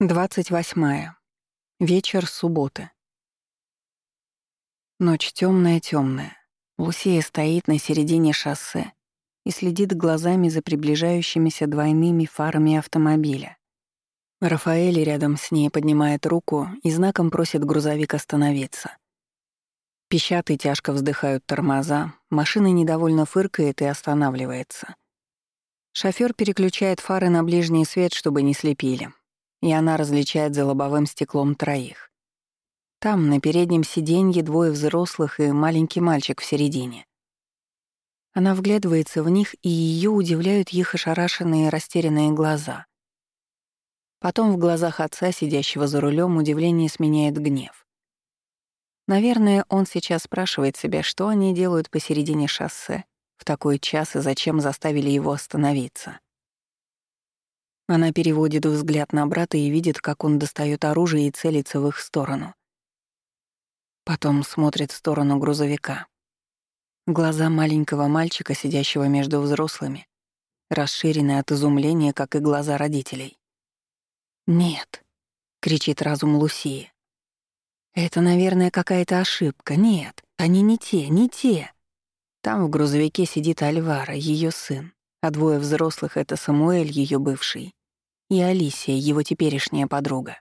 28. Вечер субботы. Ночь темная, темная. Лусия стоит на середине шоссе и следит глазами за приближающимися двойными фарами автомобиля. Рафаэль рядом с ней поднимает руку и знаком просит грузовик остановиться. Пищат и тяжко вздыхают тормоза, машина недовольно фыркает и останавливается. Шофёр переключает фары на ближний свет, чтобы не слепили, и она различает за лобовым стеклом троих. Там, на переднем сиденье, двое взрослых и маленький мальчик в середине. Она вглядывается в них, и ее удивляют их ошарашенные растерянные глаза. Потом в глазах отца, сидящего за рулем, удивление сменяет гнев. Наверное, он сейчас спрашивает себя, что они делают посередине шоссе в такой час и зачем заставили его остановиться. Она переводит взгляд на брата и видит, как он достает оружие и целится в их сторону. Потом смотрит в сторону грузовика. Глаза маленького мальчика, сидящего между взрослыми, расширены от изумления, как и глаза родителей. «Нет», — кричит разум Лусии. «Это, наверное, какая-то ошибка. Нет, они не те, не те». Там в грузовике сидит Альвара, ее сын, а двое взрослых — это Самуэль, ее бывший, и Алисия, его теперешняя подруга.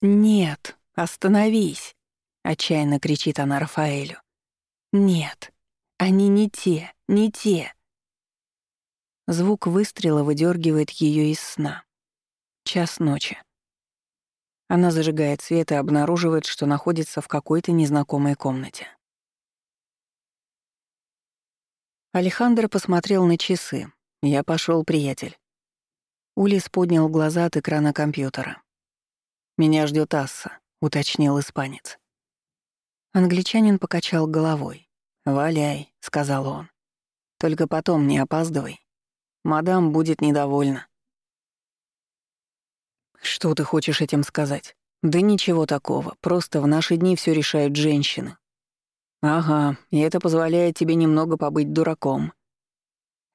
«Нет, остановись!» — отчаянно кричит она Рафаэлю. «Нет, они не те, не те!» Звук выстрела выдергивает ее из сна. Час ночи. Она зажигает свет и обнаруживает, что находится в какой-то незнакомой комнате. Алехандро посмотрел на часы. «Я пошел, приятель». Улис поднял глаза от экрана компьютера. «Меня ждет Асса», — уточнил испанец. Англичанин покачал головой. «Валяй», — сказал он. «Только потом не опаздывай. Мадам будет недовольна». «Что ты хочешь этим сказать?» «Да ничего такого, просто в наши дни все решают женщины. «Ага, и это позволяет тебе немного побыть дураком».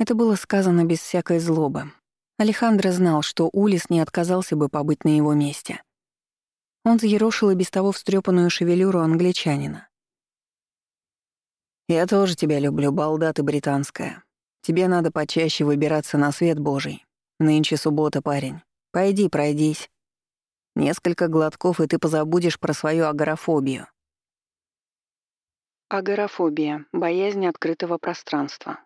Это было сказано без всякой злобы. Алехандро знал, что Улис не отказался бы побыть на его месте. Он взъерошил и без того встрепанную шевелюру англичанина. «Я тоже тебя люблю, балда ты британская. Тебе надо почаще выбираться на свет Божий. Нынче суббота, парень. Пойди, пройдись. Несколько глотков, и ты позабудешь про свою агорафобию. Агорафобия — боязнь открытого пространства.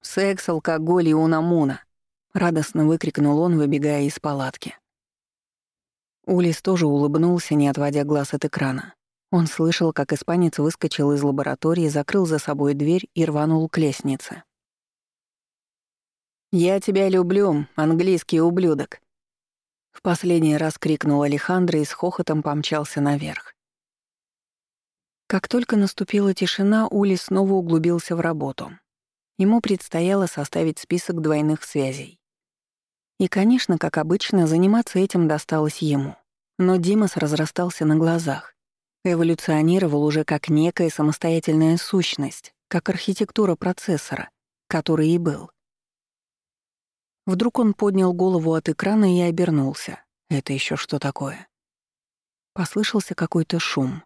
«Секс, алкоголь и унамуна!» — радостно выкрикнул он, выбегая из палатки. Улис тоже улыбнулся, не отводя глаз от экрана. Он слышал, как испанец выскочил из лаборатории, закрыл за собой дверь и рванул к лестнице. «Я тебя люблю, английский ублюдок!» В последний раз крикнул Алехандро и с хохотом помчался наверх. Как только наступила тишина, Ули снова углубился в работу. Ему предстояло составить список двойных связей. И, конечно, как обычно, заниматься этим досталось ему. Но Димас разрастался на глазах. Эволюционировал уже как некая самостоятельная сущность, как архитектура процессора, который и был. Вдруг он поднял голову от экрана и обернулся. Это еще что такое? Послышался какой-то шум.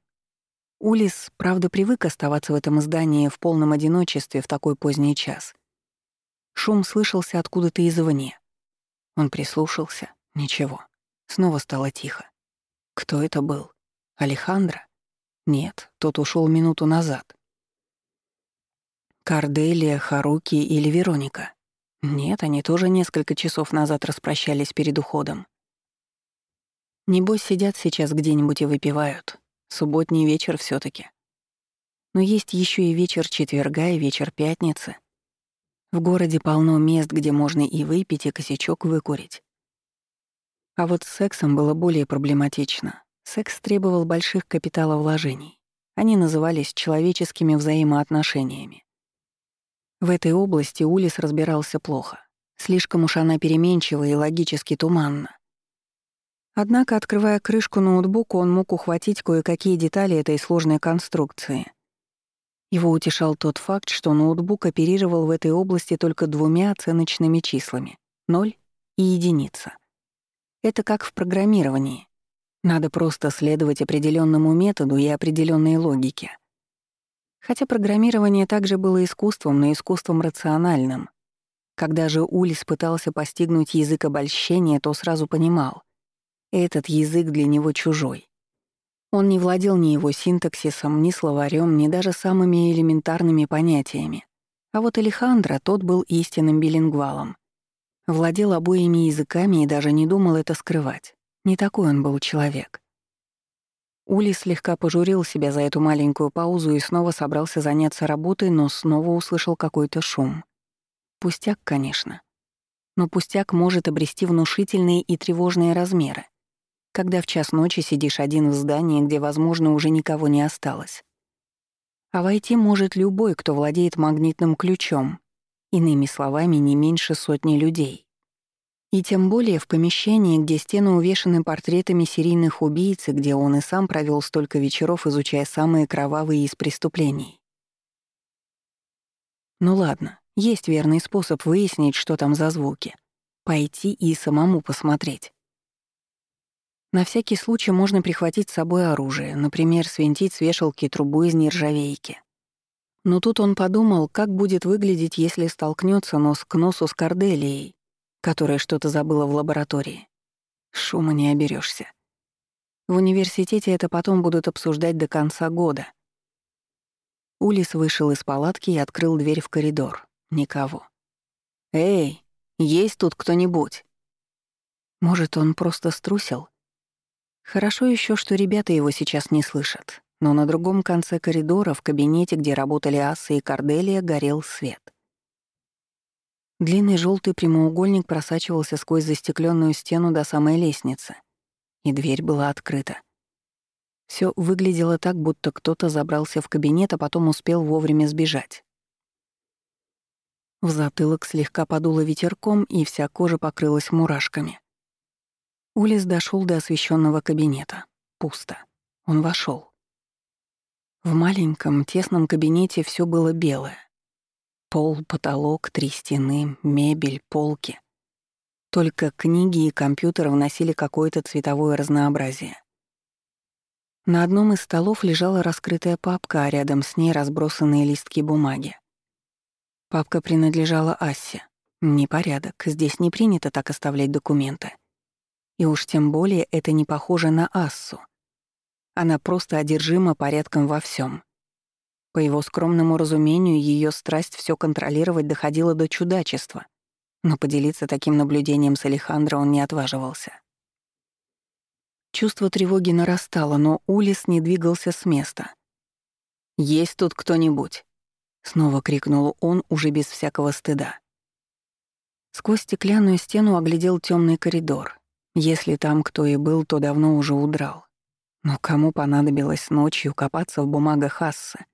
Улис, правда, привык оставаться в этом здании в полном одиночестве в такой поздний час. Шум слышался откуда-то извне. Он прислушался. Ничего. Снова стало тихо. Кто это был? Алехандро? Нет, тот ушел минуту назад. Карделия, Харуки или Вероника? Нет, они тоже несколько часов назад распрощались перед уходом. Небось, сидят сейчас где-нибудь и выпивают. Субботний вечер все таки Но есть еще и вечер четверга и вечер пятницы. В городе полно мест, где можно и выпить, и косячок выкурить. А вот с сексом было более проблематично. Секс требовал больших капиталовложений. Они назывались человеческими взаимоотношениями. В этой области Улис разбирался плохо. Слишком уж она переменчива и логически туманна. Однако, открывая крышку ноутбука, он мог ухватить кое-какие детали этой сложной конструкции. Его утешал тот факт, что ноутбук оперировал в этой области только двумя оценочными числами — ноль и единица. Это как в программировании. Надо просто следовать определенному методу и определенной логике. Хотя программирование также было искусством, но искусством рациональным. Когда же Улис пытался постигнуть язык обольщения, то сразу понимал — этот язык для него чужой. Он не владел ни его синтаксисом, ни словарем, ни даже самыми элементарными понятиями. А вот Алехандро, тот был истинным билингвалом. Владел обоими языками и даже не думал это скрывать. Не такой он был человек. Ули слегка пожурил себя за эту маленькую паузу и снова собрался заняться работой, но снова услышал какой-то шум. Пустяк, конечно. Но пустяк может обрести внушительные и тревожные размеры, когда в час ночи сидишь один в здании, где, возможно, уже никого не осталось. А войти может любой, кто владеет магнитным ключом, иными словами, не меньше сотни людей. И тем более в помещении, где стены увешаны портретами серийных убийц, где он и сам провел столько вечеров, изучая самые кровавые из преступлений. Ну ладно, есть верный способ выяснить, что там за звуки. Пойти и самому посмотреть. На всякий случай можно прихватить с собой оружие, например, свинтить с вешалки трубу из нержавейки. Но тут он подумал, как будет выглядеть, если столкнется нос к носу с Корделией, которая что-то забыла в лаборатории. Шума не оберешься. В университете это потом будут обсуждать до конца года. Улис вышел из палатки и открыл дверь в коридор. Никого. «Эй, есть тут кто-нибудь?» Может, он просто струсил? Хорошо еще, что ребята его сейчас не слышат но на другом конце коридора, в кабинете, где работали Асса и Корделия, горел свет. Длинный желтый прямоугольник просачивался сквозь застекленную стену до самой лестницы, и дверь была открыта. Все выглядело так, будто кто-то забрался в кабинет, а потом успел вовремя сбежать. В затылок слегка подуло ветерком, и вся кожа покрылась мурашками. Улис дошел до освещенного кабинета. Пусто. Он вошел. В маленьком, тесном кабинете все было белое. Пол, потолок, три стены, мебель, полки. Только книги и компьютеры вносили какое-то цветовое разнообразие. На одном из столов лежала раскрытая папка, а рядом с ней разбросанные листки бумаги. Папка принадлежала Ассе. Непорядок, здесь не принято так оставлять документы. И уж тем более это не похоже на Ассу — она просто одержима порядком во всем. По его скромному разумению, ее страсть все контролировать доходила до чудачества, но поделиться таким наблюдением с Алехандро он не отваживался. Чувство тревоги нарастало, но Улис не двигался с места. «Есть тут кто-нибудь?» — снова крикнул он уже без всякого стыда. Сквозь стеклянную стену оглядел темный коридор. Если там кто и был, то давно уже удрал. Но кому понадобилось ночью копаться в бумагах Ассы?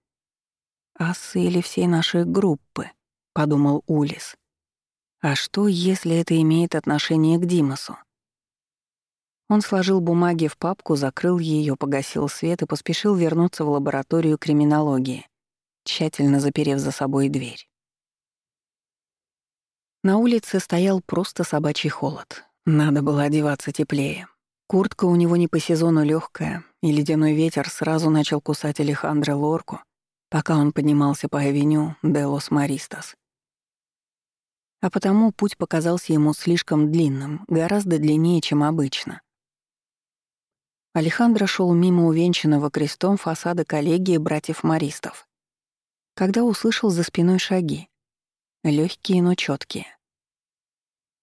Ассы или всей нашей группы, подумал Улис. А что, если это имеет отношение к Димасу? Он сложил бумаги в папку, закрыл ее, погасил свет и поспешил вернуться в лабораторию криминологии, тщательно заперев за собой дверь. На улице стоял просто собачий холод. Надо было одеваться теплее. Куртка у него не по сезону легкая, и ледяной ветер сразу начал кусать Алехандро Лорку, пока он поднимался по авеню Делос Маристас. А потому путь показался ему слишком длинным, гораздо длиннее, чем обычно. Алехандро шел мимо увенчанного крестом фасада коллегии братьев Маристов, когда услышал за спиной шаги. легкие, но четкие.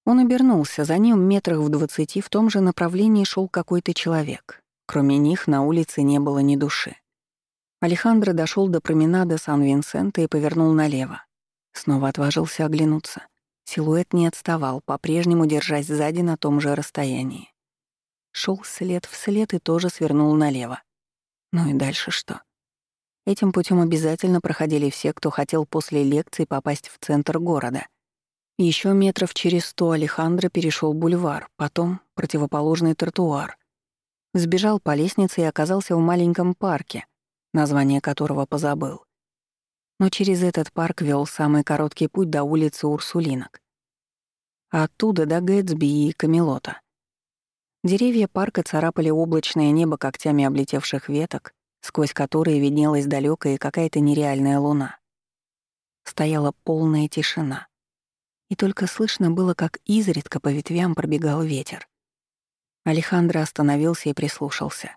Он обернулся, за ним метрах в двадцати в том же направлении шел какой-то человек. Кроме них на улице не было ни души. Алехандро дошел до променада Сан-Винсента и повернул налево. Снова отважился оглянуться. Силуэт не отставал, по-прежнему держась сзади на том же расстоянии. Шел след вслед и тоже свернул налево. Ну и дальше что? Этим путем обязательно проходили все, кто хотел после лекции попасть в центр города — еще метров через сто Алехандро перешел бульвар, потом противоположный тротуар. Сбежал по лестнице и оказался в маленьком парке, название которого позабыл. Но через этот парк вел самый короткий путь до улицы Урсулинок. оттуда до Гэтсби и Камелота. Деревья парка царапали облачное небо когтями облетевших веток, сквозь которые виднелась далекая какая-то нереальная луна. Стояла полная тишина. И только слышно было, как изредка по ветвям пробегал ветер. Алехандро остановился и прислушался.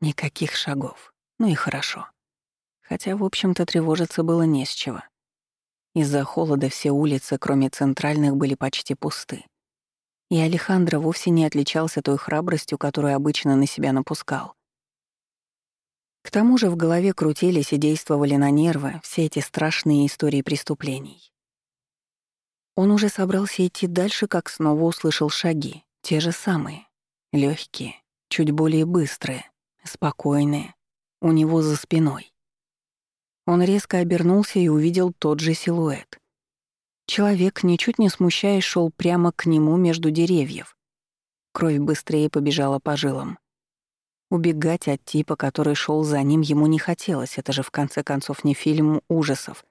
Никаких шагов. Ну и хорошо. Хотя, в общем-то, тревожиться было не с чего. Из-за холода все улицы, кроме центральных, были почти пусты. И Алехандро вовсе не отличался той храбростью, которую обычно на себя напускал. К тому же в голове крутились и действовали на нервы все эти страшные истории преступлений. Он уже собрался идти дальше, как снова услышал шаги, те же самые, легкие, чуть более быстрые, спокойные, у него за спиной. Он резко обернулся и увидел тот же силуэт. Человек, ничуть не смущаясь, шел прямо к нему между деревьев. Кровь быстрее побежала по жилам. Убегать от типа, который шел за ним, ему не хотелось. Это же в конце концов не фильм ужасов,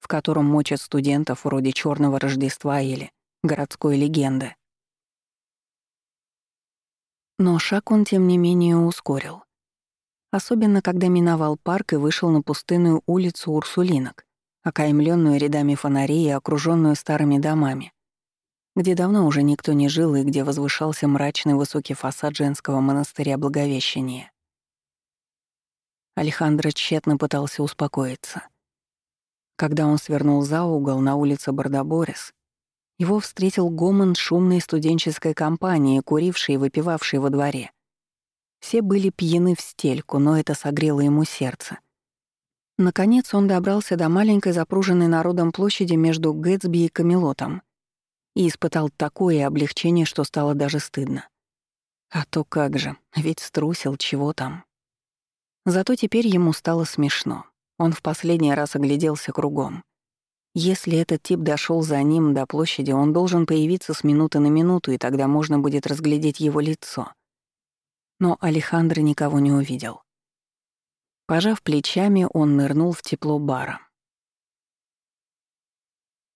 в котором мочат студентов вроде Черного Рождества или городской легенды. Но шаг он, тем не менее, ускорил. Особенно, когда миновал парк и вышел на пустынную улицу Урсулинок, окаймленную рядами фонарей и окруженную старыми домами, где давно уже никто не жил и где возвышался мрачный высокий фасад женского монастыря Благовещения. Алехандро тщетно пытался успокоиться. Когда он свернул за угол на улице Бардаборис, его встретил гомон шумной студенческой компании, курившей и выпивавшей во дворе. Все были пьяны в стельку, но это согрело ему сердце. Наконец он добрался до маленькой запруженной народом площади между Гэтсби и Камелотом и испытал такое облегчение, что стало даже стыдно. А то как же, ведь струсил, чего там. Зато теперь ему стало смешно. Он в последний раз огляделся кругом. Если этот тип дошел за ним до площади, он должен появиться с минуты на минуту, и тогда можно будет разглядеть его лицо. Но Алехандро никого не увидел. Пожав плечами, он нырнул в тепло бара.